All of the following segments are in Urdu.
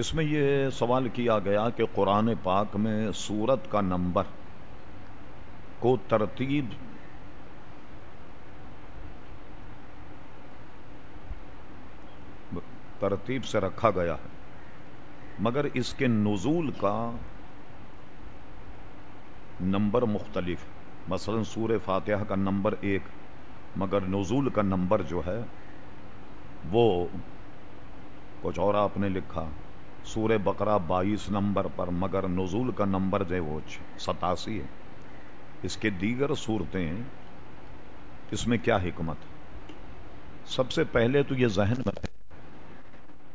اس میں یہ سوال کیا گیا کہ قرآن پاک میں سورت کا نمبر کو ترتیب ترتیب سے رکھا گیا ہے، مگر اس کے نزول کا نمبر مختلف مثلا سور فاتحہ کا نمبر ایک، مگر نزول کا نمبر جو ہے وہ کچھ اور آپ نے لکھا۔ سورہ بقرہ بائیس نمبر پر، مگر نزول کا نمبر جو ہے وہ ستاسی ہے۔ اس کے دیگر صورتیں، اس میں کیا حکمت؟ سب سے پہلے تو یہ ذہن میں رہے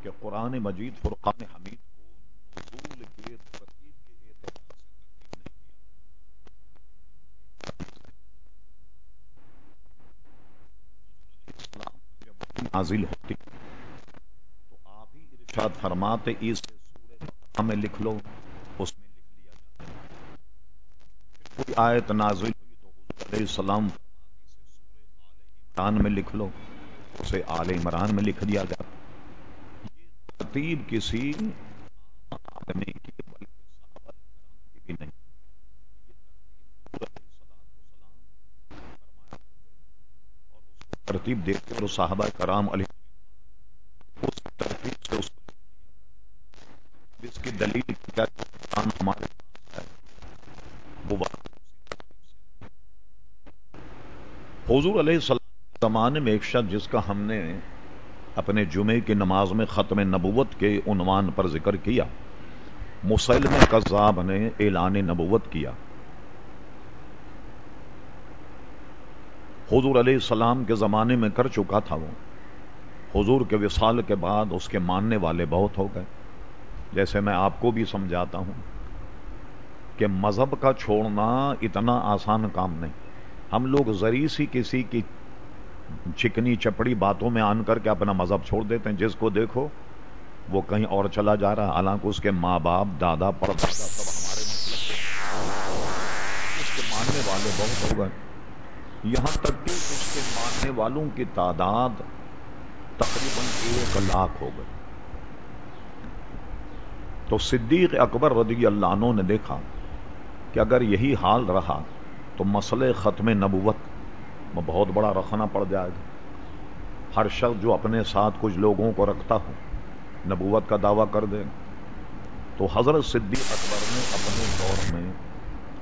کہ قرآن مجید، فرقان حمید کو نزول کے ترتیب کے اعتبار سے ترتیب نہیں کیا اسلام نازل ہوتی تو آپ ہی ارشاد فرماتے اس سورہ میں لکھ لو، اس میں لکھ لیا جاتا کوئی آیت نازل ہوئی تو حضور علیہ السلام عمران میں لکھ لو، اسے آل عمران میں لکھ دیا جاتا یہ ترتیب کسی آدمی کی، بلکہ صحابہ کرام کی بھی نہیں۔ ترتیب حضور اور صحابہ کرام علیہ اس ترتیب سے اس کو اب اس کی دلیل کیا قرآن ہمارے پاس ہے وہ بات حضور علیہ السلام زمانے میں ایک شخص جس کا ہم نے اپنے جمعے کی نماز میں ختم نبوت کے عنوان پر ذکر کیا، مسلم قذاب نے اعلان نبوت کیا۔ حضور علیہ السلام کے زمانے میں کر چکا تھا وہ۔ حضور کے وصال کے بعد اس کے ماننے والے بہت ہو گئے۔ جیسے میں آپ کو بھی سمجھاتا ہوں کہ مذہب کا چھوڑنا اتنا آسان کام نہیں۔ ہم لوگ ذریع سی کسی کی چکنی چپڑی باتوں میں آن کر کے اپنا مذہب چھوڑ دیتے ہیں۔ جس کو دیکھو، وہ کہیں اور چلا جا رہا حالانکہ اس کے ماں باپ، دادا پر دادا سب ہمارے اس کے ماننے والے بہت ہو گئے۔ یہاں تک کہ اس کے ماننے والوں کی تعداد تقریباً ایک لاکھ ہو گئی۔ تو صدیق اکبر رضی اللہ عنہ نے دیکھا کہ اگر یہی حال رہا تو مسئلہ ختم نبوت میں بہت بڑا رکھنا پڑ جائے گا۔ ہر شخص جو اپنے ساتھ کچھ لوگوں کو رکھتا ہو، نبوت کا دعویٰ کر دے۔ تو حضرت صدیق اکبر نے اپنے دور میں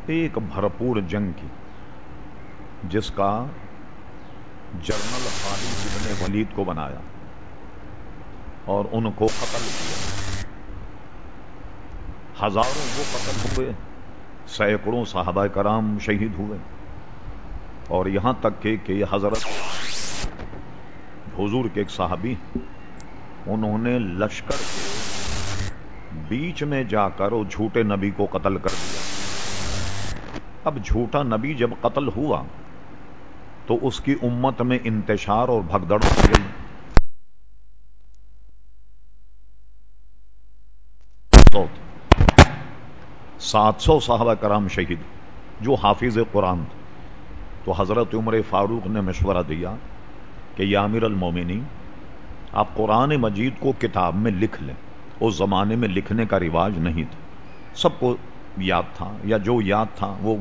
ایک بھرپور جنگ کی، جس کا جنرل خالد ابن ولید کو بنایا اور ان کو قتل کیا۔ ہزاروں وہ قتل ہوئے۔ سینکڑوں صحابہ کرام شہید ہوئے اور یہاں تک کہ کہ حضرت حضور کے ایک صحابی انہوں نے لشکر کے بیچ میں جا کر وہ جھوٹے نبی کو قتل کر دیا۔ اب جھوٹا نبی جب قتل ہوا تو اس کی امت میں انتشار اور بھگدڑ ہو گئی۔ سات سو صحابہ کرام شہید، جو حافظ قرآن تھے۔ تو حضرت عمر فاروق نے مشورہ دیا کہ یا امیر المومنی آپ قرآن مجید کو کتاب میں لکھ لیں۔ اس زمانے میں لکھنے کا رواج نہیں تھا۔ سب کو یاد تھا، یا جو یاد تھا، وہ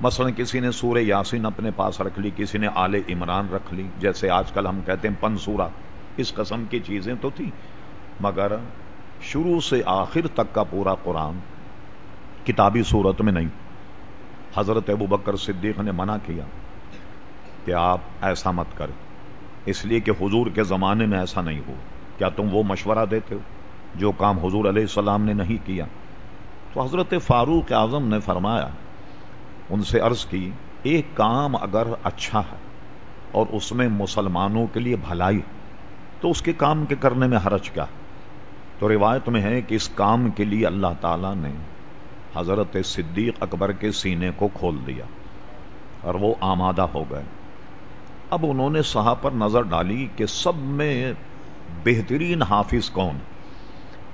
مثلا کسی نے سورہ یاسین اپنے پاس رکھ لی، کسی نے آل عمران رکھ لی۔ جیسے آج کل ہم کہتے ہیں پن سورہ، اس قسم کی چیزیں تو تھی مگر شروع سے آخر تک کا پورا قرآن کتابی صورت میں نہیں۔ حضرت ابو بکر صدیق نے منع کیا کہ آپ ایسا مت کر اس لیے کہ حضور کے زمانے میں ایسا نہیں ہو کیا تم وہ مشورہ دیتے ہو جو کام حضور علیہ السلام نے نہیں کیا؟ تو حضرت فاروق اعظم نے فرمایا، ان سے عرض کی، ایک کام اگر اچھا ہے اور اس میں مسلمانوں کے لیے بھلائی تو اس کے کام کے کرنے میں حرج کیا؟ تو روایت میں ہے کہ اس کام کے لیے اللہ تعالی نے حضرت صدیق اکبر کے سینے کو کھول دیا اور وہ آمادہ ہو گئے۔ اب انہوں نے صاحب پر نظر ڈالی کہ سب میں بہترین حافظ کون؟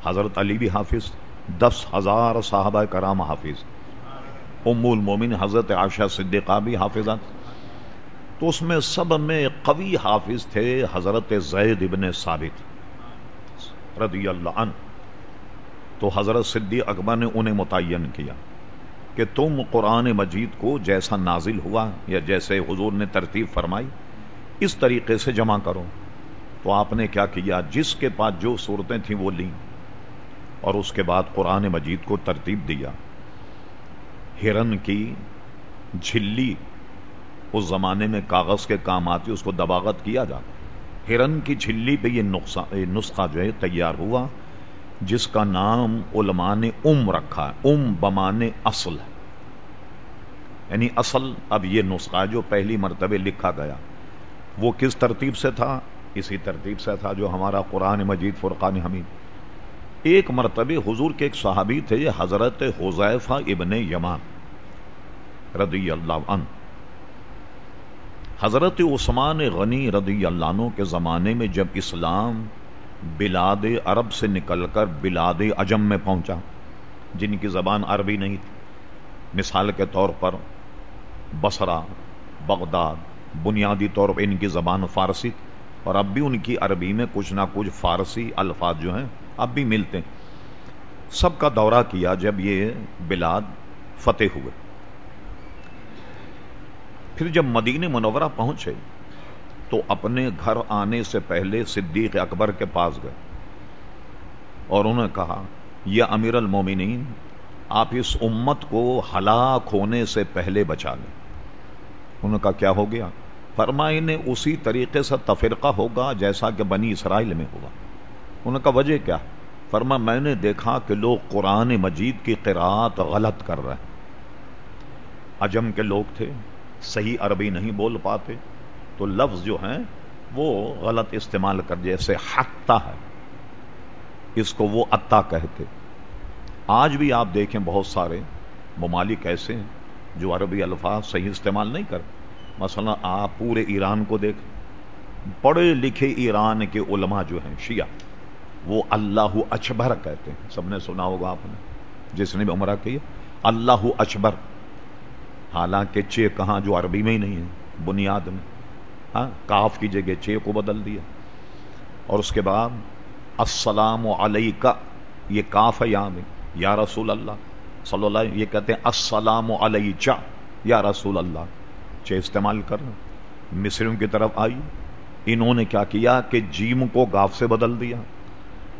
حضرت علی بھی حافظ، دس ہزار صحابہ کرام حافظ۔ ام المومن حضرت عائشہ صدیقہ بھی حافظات تو اس میں سب میں قوی حافظ تھے حضرت زید ابن ثابت رضی اللہ عنہ۔ تو حضرت صدی اکبر نے انہیں متعین کیا کہ تم قرآن مجید کو جیسا نازل ہوا یا جیسے حضور نے ترتیب فرمائی، اس طریقے سے جمع کرو۔ تو آپ نے کیا کیا؟ جس کے پاس جو صورتیں تھیں وہ لیں۔ اور اس کے بعد قرآن مجید کو ترتیب دیا۔ ہرن کی جھلی، اس زمانے میں کاغذ کے کام آتی، اس کو دباغت کیا جاتا ہرن کی جھلی پہ یہ نسخہ جو ہے تیار ہوا۔ جس کا نام علماء نے ام رکھا ہے، ام بمان اصل ہے۔ یعنی اصل اب یہ نسخہ جو پہلی مرتبہ لکھا گیا، وہ کس ترتیب سے تھا؟ اسی ترتیب سے تھا جو ہمارا قرآن مجید فرقان حمید۔ ایک مرتبہ حضور کے ایک صحابی تھے یہ حضرت حضیفہ ابن یمان رضی اللہ عنہ۔ حضرت عثمان غنی رضی اللہ عنہ کے زمانے میں جب اسلام بلاد عرب سے نکل کر بلاد اجم میں پہنچا، جن کی زبان عربی نہیں تھی۔ مثال کے طور پر بسرا بغداد، بنیادی طور پر ان کی زبان فارسی اور اب بھی ان کی عربی میں کچھ نہ کچھ فارسی الفاظ جو ہیں اب بھی ملتے ہیں۔ سب کا دورہ کیا جب یہ بلاد فتح ہوئے۔ پھر جب مدین منورہ پہنچے تو اپنے گھر آنے سے پہلے صدیق اکبر کے پاس گئے اور انہوں نے کہا، یہ امیر المومنین، آپ اس امت کو ہلاک ہونے سے پہلے بچا لیں۔ انہوں نے کہا، کیا ہو گیا؟ فرمائی نے اسی طریقے سے تفرقہ ہوگا جیسا کہ بنی اسرائیل میں ہوا۔ انہوں نے کہا، وجہ کیا؟ فرما میں نے دیکھا کہ لوگ قرآن مجید کی قرآت غلط کر رہے ہیں۔ اجم کے لوگ تھے، صحیح عربی نہیں بول پاتے۔ تو لفظ جو ہیں وہ غلط استعمال کر جیسے حتا ہے۔ اس کو وہ اتا کہتے۔ آج بھی آپ دیکھیں بہت سارے ممالک ایسے ہیں جو عربی الفاظ صحیح استعمال نہیں کر۔ مثلا آپ پورے ایران کو دیکھ۔ پڑھے لکھے ایران کے علماء جو ہیں شیعہ، وہ اللہ اچبر کہتے ہیں۔ سب نے سنا ہوگا آپ نے۔ جس نے بھی عمرہ کی اللہ اچبر حالانکہ چے کہاں جو عربی میں ہی نہیں ہے، بنیاد میں۔ ہاں کاف کی جگہ چے کو بدل دیا۔ اور اس کے بعد، السلام علیکہ یہ کاف ہے یہاں میں یا رسول اللہ، صلی اللہ علیہ یہ کہتے ہیں، السلام علیہ یا رسول اللہ۔ چے استعمال کر مصروں کی طرف آئی انہوں نے کیا کیا کہ جیم کو گاف سے بدل دیا۔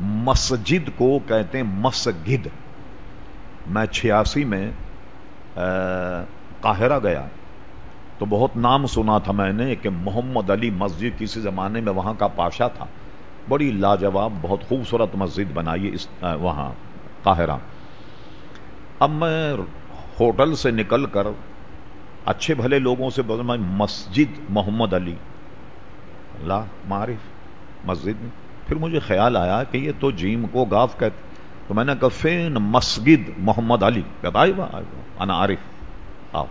مسجد کو کہتے ہیں مسجد۔ میں چھیاسی میں قاہرہ گیا۔ تو بہت نام سنا تھا میں نے کہ محمد علی مسجد کسی زمانے میں وہاں کا پاشا تھا۔ بڑی لاجواب، بہت خوبصورت مسجد بنائی اس وہاں، قاہرہ۔ اب میں ہوٹل سے نکل کر اچھے بھلے لوگوں سے میں مسجد محمد علی۔ اللہ، معرف، مسجد میں۔ پھر مجھے خیال آیا کہ یہ تو جیم کو گاف کہتے تو میں نے کہا، فین مسجد محمد علی۔ کہتا انا عارف۔ آؤ۔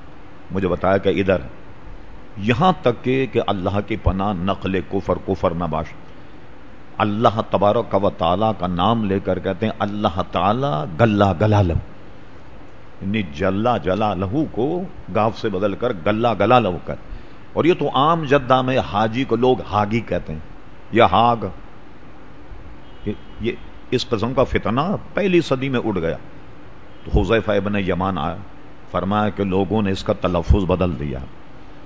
مجھے بتایا کہ ادھر، یہاں تک کہ کہ اللہ کی پناہ، نقل، کفر کفر نہ باش۔ اللہ تبارک و تعالیٰ کا نام لے کر کہتے ہیں، اللہ تعالی گلا گلا لہو یعنی جلا جلا لہو کو گاف سے بدل کر گلا گلا لہو کر۔ اور یہ تو عام جدہ میں حاجی کو لوگ ہاگی کہتے ہیں، یا ہاگ۔ یہ اس قسم کا فتنہ پہلی صدی میں اڑ گیا۔ تو حضیفہ ابن یمان آیا۔ فرمایا کہ لوگوں نے اس کا تلفظ بدل دیا۔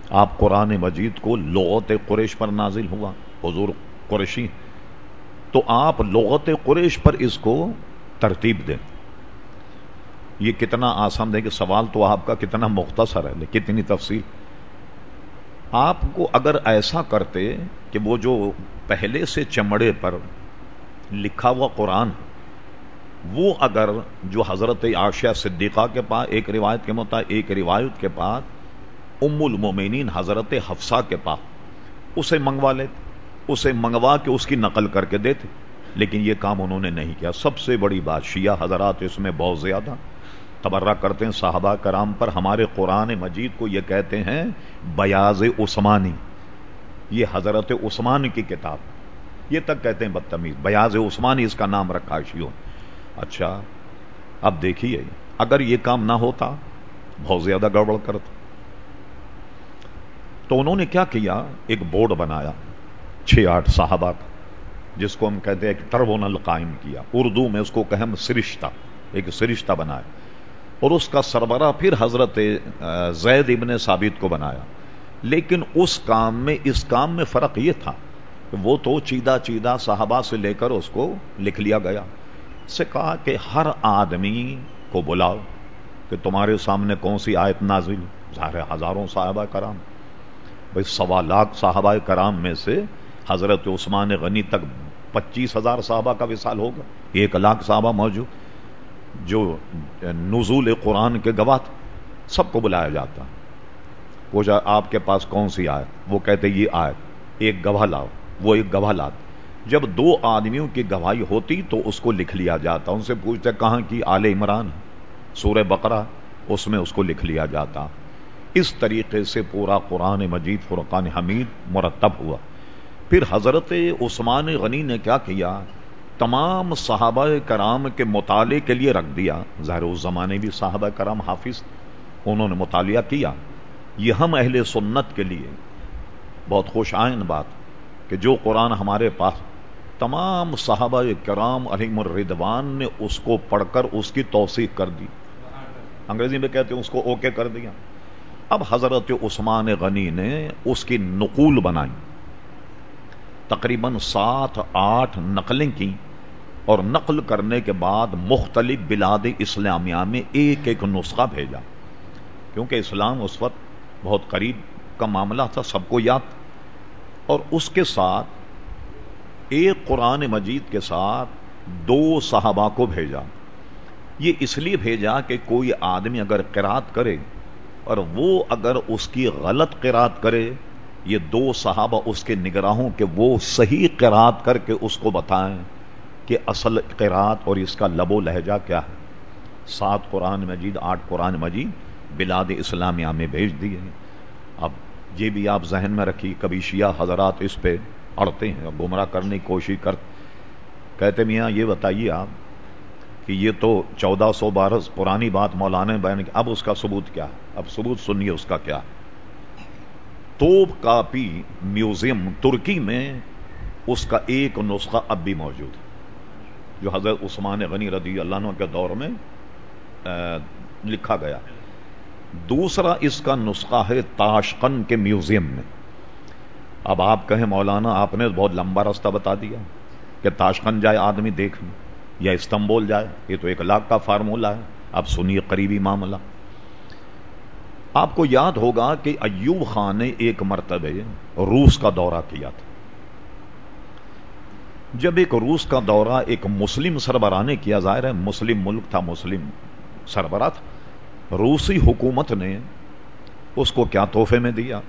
آپ قرآن مجید کو لغت قریش پر نازل ہوا۔ حضور قریشی، تو آپ لغت قریش پر اس کو ترتیب دیں۔ یہ کتنا آسان ہے کہ سوال تو آپ کا کتنا مختصر ہے کتنی تفصیل۔ آپ کو اگر ایسا کرتے کہ وہ جو پہلے سے چمڑے پر لکھا ہوا قرآن وہ اگر جو حضرت عاشیہ صدیقہ کے پاس، ایک روایت کے مطابق، ایک روایت کے پاس ام المومنین حضرت حفصہ کے پاس، اسے منگوا لیتے، اسے منگوا کے اس کی نقل کر کے دیتے، لیکن یہ کام انہوں نے نہیں کیا۔ سب سے بڑی بات شیعہ حضرات اس میں بہت زیادہ تبرہ کرتے ہیں۔ صحابہ کرام پر ہمارے قرآن مجید کو یہ کہتے ہیں، بیاض عثمانی۔ یہ حضرت عثمان کی کتاب۔ یہ تک کہتے ہیں بدتمیز۔ بیاض عثمانی اس کا نام رکھا شیوں اچھا اب دیکھیے، اگر یہ کام نہ ہوتا، بہت زیادہ گڑبڑ کرتا۔ تو انہوں نے کیا کیا؟ ایک بورڈ بنایا، چھ آٹھ صحابہ کا، جس کو ہم کہتے ہیں کہ ٹربونل قائم کیا۔ اردو میں اس کو کہ سرشتہ، ایک سرشتہ بنایا۔ اور اس کا سربراہ پھر حضرت زید ابن ثابت کو بنایا۔ لیکن اس کام میں، اس کام میں فرق یہ تھا کہ وہ تو چیدہ چیدہ صحابہ سے لے کر اس کو لکھ لیا گیا۔ سے کہا کہ ہر آدمی کو بلاؤ کہ تمہارے سامنے کون سی آیت نازل ظاہر ہزاروں صاحبہ کرام۔ بھائی سوا لاکھ صاحبہ کرام میں سے حضرت عثمان غنی تک پچیس ہزار صحابہ کا وصال ہوگا۔ ایک لاکھ صحابہ موجود جو نزول قرآن کے گواہ سب کو بلایا جاتا۔ پوچھا آپ کے پاس کون سی آیت؟ وہ کہتے یہ آیت، ایک گواہ لاؤ، وہ ایک گواہ لاتا۔ جب دو آدمیوں کی گواہی ہوتی تو اس کو لکھ لیا جاتا۔ ان سے پوچھتے، کہاں کی آل عمران؟ سورہ بقرہ، اس میں اس کو لکھ لیا جاتا۔ اس طریقے سے پورا قرآن مجید فرقان حمید مرتب ہوا۔ پھر حضرت عثمان غنی نے کیا کیا؟ تمام صحابہ کرام کے مطالعے کے لیے رکھ دیا۔ ظاہر اس زمانے بھی صحابہ کرام حافظ، انہوں نے مطالعہ کیا۔ یہ ہم اہل سنت کے لیے۔ بہت خوش آئین بات کہ جو قرآن ہمارے پاس تمام صحابہ کرام علیم الردوان نے اس کو پڑھ کر اس کی توثیق کر دی۔ انگریزی میں کہتے ہیں اس کو اوکے کر دیا۔ اب حضرت عثمان غنی نے اس کی نقول بنائی۔ تقریباً سات آٹھ نقلیں کی اور نقل کرنے کے بعد مختلف بلاد اسلامیہ میں ایک ایک نسخہ بھیجا۔ کیونکہ اسلام اس وقت بہت قریب کا معاملہ تھا، سب کو یاد۔ اور اس کے ساتھ ایک قرآن مجید کے ساتھ دو صحابہ کو بھیجا۔ یہ اس لیے بھیجا کہ کوئی آدمی اگر قرات کرے اور وہ اگر اس کی غلط قرات کرے، یہ دو صحابہ اس کے نگراہوں کے وہ صحیح قرات کر کے اس کو بتائیں کہ اصل قرات اور اس کا لب و لہجہ کیا ہے۔ سات قرآن مجید، آٹھ قرآن مجید بلاد اسلامیہ میں بھیج دیے۔ اب یہ بھی آپ ذہن میں رکھی کبھی شیعہ حضرات اس پہ اڑتے ہیں گمراہ کرنے کی کوشش کر، کہتے میاں یہ بتائیے آپ کہ یہ تو چودہ سو بارہ پرانی بات مولانا بیان کی۔ اب اس کا ثبوت کیا؟ اب ثبوت سنیے اس کا کیا۔ توپ کاپی میوزیم ترکی میں اس کا ایک نسخہ اب بھی موجود ہے۔ جو حضرت عثمان غنی رضی اللہ عنہ کے دور میں لکھا گیا۔ دوسرا اس کا نسخہ ہے تاشقن کے میوزیم میں۔ اب آپ کہیں مولانا آپ نے بہت لمبا راستہ بتا دیا کہ تاشقن جائے آدمی دیکھنے یا استنبول جائے، یہ تو ایک لاکھ کا فارمولہ ہے۔ اب سنیے قریبی معاملہ۔ آپ کو یاد ہوگا کہ ایوب خان نے ایک مرتبہ روس کا دورہ کیا تھا۔ جب ایک روس کا دورہ ایک مسلم سربراہ نے کیا، ظاہر ہے مسلم ملک تھا، مسلم سربراہ تھا۔ روسی حکومت نے اس کو کیا تحفے میں دیا؟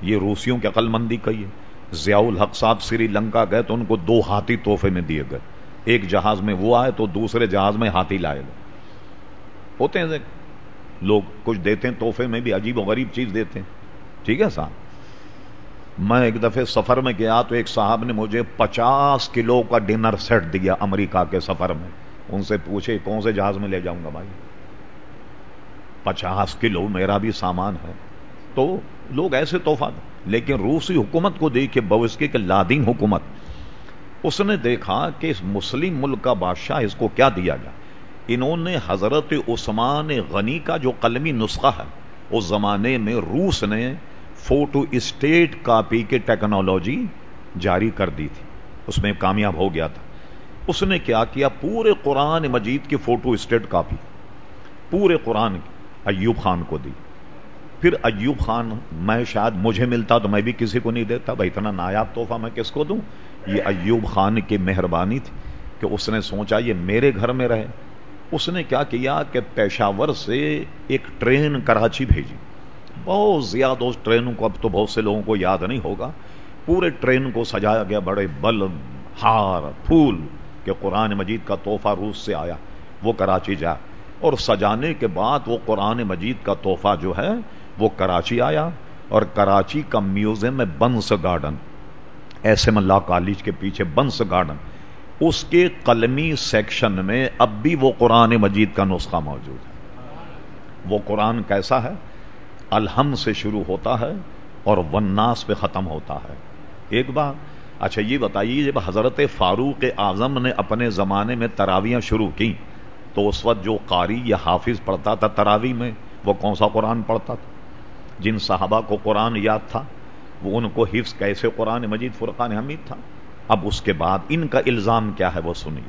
یہ روسیوں کی عقل مندی کہی ہے ضیاء الحق صاحب سری لنکا گئے تو ان کو دو ہاتھی تحفے میں دیے گئے۔ ایک جہاز میں وہ آئے تو دوسرے جہاز میں ہاتھی لائے گئے۔ ہوتے ہیں لوگ کچھ دیتے ہیں، تحفے میں بھی عجیب و غریب چیز دیتے ہیں۔ ٹھیک ہے صاحب۔ میں ایک دفعہ سفر میں گیا تو ایک صاحب نے مجھے پچاس کلو کا ڈنر سیٹ دیا امریکہ کے سفر میں۔ ان سے پوچھے، کون سے جہاز میں لے جاؤں گا بھائی؟ پچاس کلو میرا بھی سامان ہے۔ تو لوگ ایسے تحفہ لیکن روسی حکومت کو دیکھے بوسکی کے لادین حکومت، اس نے دیکھا کہ اس مسلم ملک کا بادشاہ اس کو کیا دیا جائے انہوں نے حضرت عثمان غنی کا جو قلمی نسخہ ہے، اس زمانے میں روس نے فوٹو اسٹیٹ کاپی کی ٹیکنالوجی جاری کر دی تھی۔ اس میں کامیاب ہو گیا تھا۔ اس نے کیا کیا؟ پورے قرآن مجید کی فوٹو اسٹیٹ کاپی، پورے قرآن کی ایوب خان کو دی۔ پھر ایوب خان، میں شاید مجھے ملتا تو میں بھی کسی کو نہیں دیتا، بھائی اتنا نایاب تحفہ میں کس کو دوں؟ یہ ایوب خان کی مہربانی تھی کہ اس نے سوچا یہ میرے گھر میں رہے۔ اس نے کیا کیا کہ پیشاور سے ایک ٹرین کراچی بھیجی۔ بہت زیادہ اس ٹرینوں کو اب تو بہت سے لوگوں کو یاد نہیں ہوگا۔ پورے ٹرین کو سجایا گیا، بڑے بلب ہار، پھول کہ قرآن مجید کا تحفہ روس سے آیا، وہ کراچی جا۔ اور سجانے کے بعد وہ قرآن مجید کا تحفہ جو ہے وہ کراچی آیا اور کراچی کا میوزیم میں Burns Garden. S M Law College کے پیچھے بنس گارڈن۔ اس کے قلمی سیکشن میں اب بھی وہ قرآن مجید کا نسخہ موجود ہے۔ وہ قرآن کیسا ہے؟ الحم سے شروع ہوتا ہے اور وناس پہ ختم ہوتا ہے۔ ایک بار اچھا یہ بتائیے، جب حضرت فاروق اعظم نے اپنے زمانے میں تراویاں شروع کی تو اس وقت جو قاری یا حافظ پڑھتا تھا تراوی میں، وہ کون سا قرآن پڑھتا تھا؟ جن صحابہ کو قرآن یاد تھا، وہ ان کو حفظ کیسے قرآن مجید، فرقان حمید تھا۔ اب اس کے بعد ان کا الزام کیا ہے وہ سنیے۔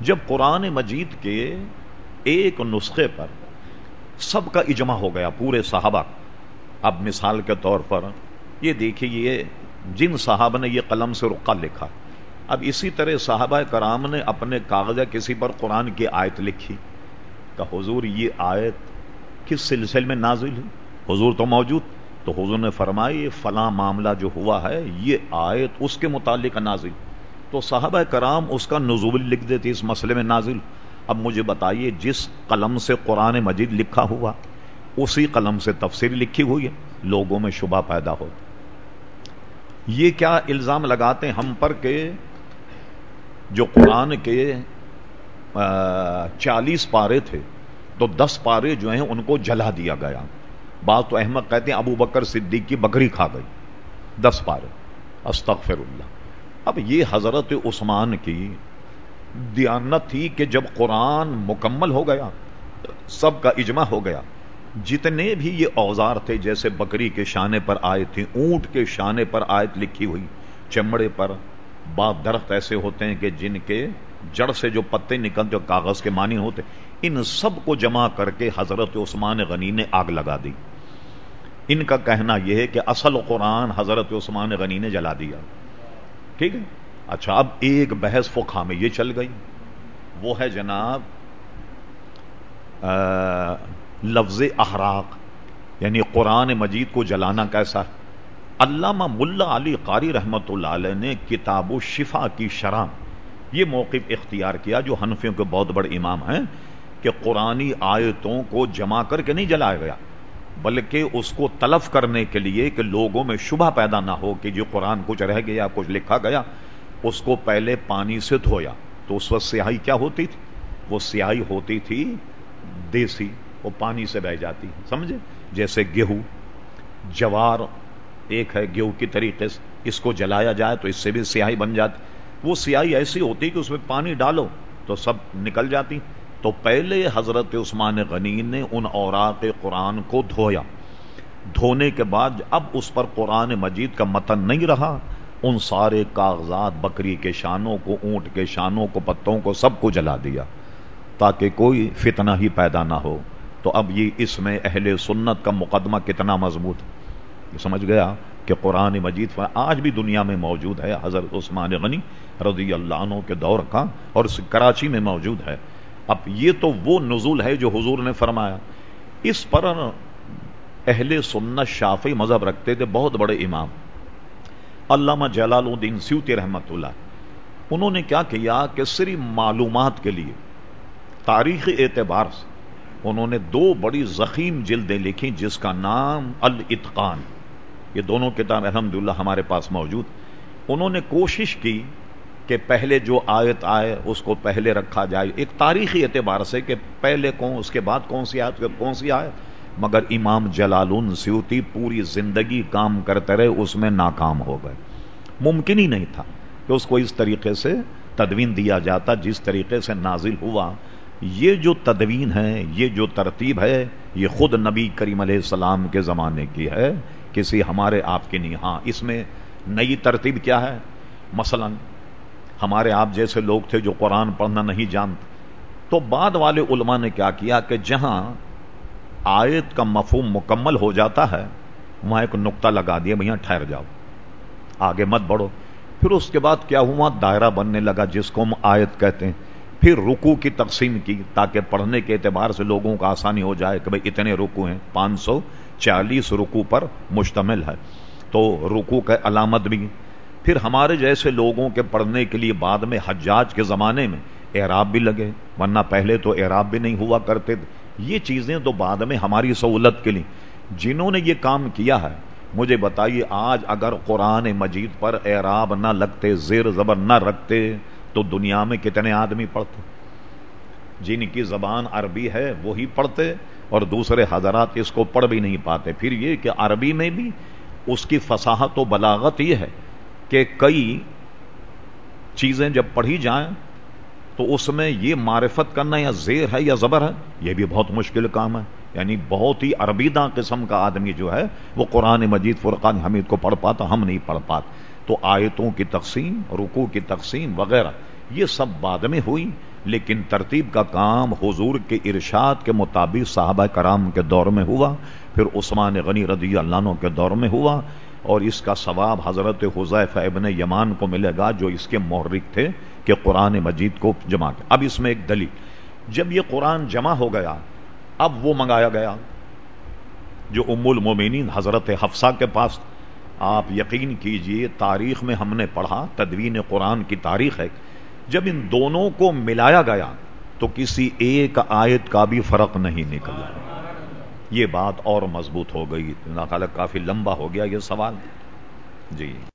جب قرآن مجید کے ایک نسخے پر سب کا اجماع ہو گیا، پورے صحابہ، اب مثال کے طور پر یہ دیکھیے، یہ جن صحابہ نے یہ قلم سے رقع لکھا، اب اسی طرح صحابہ کرام نے اپنے کاغذ کسی پر قرآن کی آیت لکھی، کہ حضور یہ آیت کس سلسلے میں نازل ہے حضور تو موجود۔ تو حضور نے فرمائی، فلاں معاملہ جو ہوا ہے، یہ آیت اس کے متعلق نازل۔ تو صحابہ کرام اس کا نزول لکھ دیتی اس مسئلے میں نازل۔ اب مجھے بتائیے، جس قلم سے قرآن مجید لکھا ہوا، اسی قلم سے تفسیر لکھی ہوئی ہے؟ لوگوں میں شبہ پیدا ہو۔ یہ کیا الزام لگاتے ہم پر کہ جو قرآن کے چالیس پارے تھے، تو دس پارے جو ہیں، ان کو جلا دیا گیا۔ بعض تو احمد کہتے ہیں، ابو بکر صدیق کی بکری کھا گئی، دس پارے۔ استغفر اللہ اب یہ حضرت عثمان کی دیانت تھی کہ جب قرآن مکمل ہو گیا، سب کا اجماع ہو گیا، جتنے بھی یہ اوزار تھے، جیسے بکری کے شانے پر آئے تھے اونٹ کے شانے پر آیت لکھی ہوئی، چمڑے پر بعض درخت ایسے ہوتے ہیں کہ جن کے جڑ سے جو پتے نکلتے کاغذ کے معنی ہوتے۔ ان سب کو جمع کر کے حضرت عثمان غنی نے آگ لگا دی۔ ان کا کہنا یہ ہے کہ اصل قرآن حضرت عثمان غنی نے جلا دیا۔ ٹھیک ہے؟ اچھا اب ایک بحث فقہ میں یہ چل گئی۔ وہ ہے جناب لفظ احراق یعنی قرآن مجید کو جلانا کیسا۔ ہے علامہ ملا علی قاری رحمت اللہ علیہ نے کتاب و شفا کی شرح یہ موقف اختیار کیا جو حنفیوں کے بہت بڑے امام ہیں۔ کہ قرآنی آیتوں کو جمع کر کے نہیں جلایا گیا، بلکہ اس کو تلف کرنے کے لیے کہ لوگوں میں شبہ پیدا نہ ہو کہ جو قرآن کچھ رہ گیا، کچھ لکھا گیا، اس کو پہلے پانی سے دھویا۔ تو اس وقت سیاہی کیا ہوتی تھی؟ وہ سیاہی ہوتی تھی دیسی، وہ پانی سے بہ جاتی۔ سمجھے؟ جیسے گیہوں۔ جوار ایک ہے گیہوں کی طریقے سے، اس کو جلایا جائے تو اس سے بھی سیاہی بن جاتی۔ وہ سیاہی ایسی ہوتی کہ اس میں پانی ڈالو تو سب نکل جاتی۔ تو پہلے حضرت عثمان غنی نے ان اوراق قرآن کو دھویا۔ دھونے کے بعد اب اس پر قرآن مجید کا متن نہیں رہا۔ ان سارے کاغذات، بکری کے شانوں کو، اونٹ کے شانوں کو، پتوں کو سب کو جلا دیا تاکہ کوئی فتنہ ہی پیدا نہ ہو۔ تو اب یہ اس میں اہل سنت کا مقدمہ کتنا مضبوط۔ سمجھ گیا کہ قرآن مجید آج بھی دنیا میں موجود ہے۔ حضرت عثمان غنی رضی اللہ عنہ کے دور کا اور کراچی میں موجود ہے۔ اب یہ تو وہ نزول ہے جو حضور نے فرمایا۔ اس پر اہل سنت شافی مذہب رکھتے تھے، بہت بڑے امام۔ علامہ جلال الدین سیوتی رحمت اللہ۔ انہوں نے کیا کیا کہ صرف معلومات کے لیے تاریخی اعتبار سے انہوں نے دو بڑی زخیم جلدیں لکھی جس کا نام الاتقان۔ یہ دونوں کتاب الحمد ہمارے پاس موجود۔ انہوں نے کوشش کی کہ پہلے جو آیت آئے اس کو پہلے رکھا جائے۔ ایک تاریخی اعتبار سے کہ پہلے کون، اس کے بعد کون سی آیت، کون سی آئے مگر امام جلال سیوتی پوری زندگی کام کرتے رہے، اس میں ناکام ہو گئے۔ ممکن ہی نہیں تھا کہ اس کو اس طریقے سے تدوین دیا جاتا، جس طریقے سے نازل ہوا۔ یہ جو تدوین ہے، یہ جو ترتیب ہے، یہ خود نبی کریم علیہ السلام کے زمانے کی ہے۔ کسی ہمارے آپ کی نہیں۔ ہاں اس میں نئی ترتیب کیا ہے؟ مثلا ہمارے آپ جیسے لوگ تھے جو قرآن پڑھنا نہیں جانتے۔ تو بعد والے علماء نے کیا کیا کہ جہاں آیت کا مفہوم مکمل ہو جاتا ہے، وہاں ایک نقطہ لگا دیا بھیا ٹھہر جاؤ، آگے مت بڑھو۔ پھر اس کے بعد کیا ہوا؟ دائرہ بننے لگا جس کو ہم آیت کہتے ہیں۔ پھر رکو کی تقسیم کی تاکہ پڑھنے کے اعتبار سے لوگوں کا آسانی ہو جائے کہ بھائی اتنے رکو ہیں، پانچ سو چالیس رکو پر مشتمل ہے۔ تو رکو کا علامت بھی پھر ہمارے جیسے لوگوں کے پڑھنے کے لیے بعد میں حجاج کے زمانے میں اعراب بھی لگے، ورنہ پہلے تو اعراب بھی نہیں ہوا کرتے تھے۔ یہ چیزیں تو بعد میں ہماری سہولت کے لیے۔ جنہوں نے یہ کام کیا ہے، مجھے بتائیے، آج اگر قرآن مجید پر اعراب نہ لگتے، زیر زبر نہ رکھتے، تو دنیا میں کتنے آدمی پڑھتے؟ جن کی زبان عربی ہے، وہی پڑھتے، اور دوسرے حضرات اس کو پڑھ بھی نہیں پاتے۔ پھر یہ کہ عربی میں بھی اس کی فصاحت و بلاغت یہ ہے۔ کہ کئی چیزیں جب پڑھی جائیں تو اس میں یہ معرفت کرنا یا زیر ہے یا زبر ہے، یہ بھی بہت مشکل کام ہے۔ یعنی بہت ہی عربیدہ قسم کا آدمی جو ہے، وہ قرآن مجید، فرقان حمید کو پڑھ پاتا، ہم نہیں پڑھ پاتے۔ تو آیتوں کی تقسیم رکو کی تقسیم وغیرہ، یہ سب بعد میں ہوئی۔ لیکن ترتیب کا کام حضور کے ارشاد کے مطابق صحابہ کرام کے دور میں ہوا۔ پھر عثمان غنی رضی اللہ عنہ کے دور میں ہوا۔ اور اس کا ثواب حضرت حضیف ابن یمان کو ملے گا جو اس کے محرک تھے کہ قرآن مجید کو جمع کر اب اس میں ایک دلیل۔ جب یہ قرآن جمع ہو گیا، اب وہ منگایا گیا جو ام المومنین حضرت حفصہ کے پاس آپ یقین کیجیے، تاریخ میں ہم نے پڑھا، تدوین قرآن کی تاریخ ہے۔ جب ان دونوں کو ملایا گیا تو کسی ایک آیت کا بھی فرق نہیں نکلا۔ یہ بات اور مضبوط ہو گئی۔ کافی لمبا ہو گیا یہ سوال۔ جی۔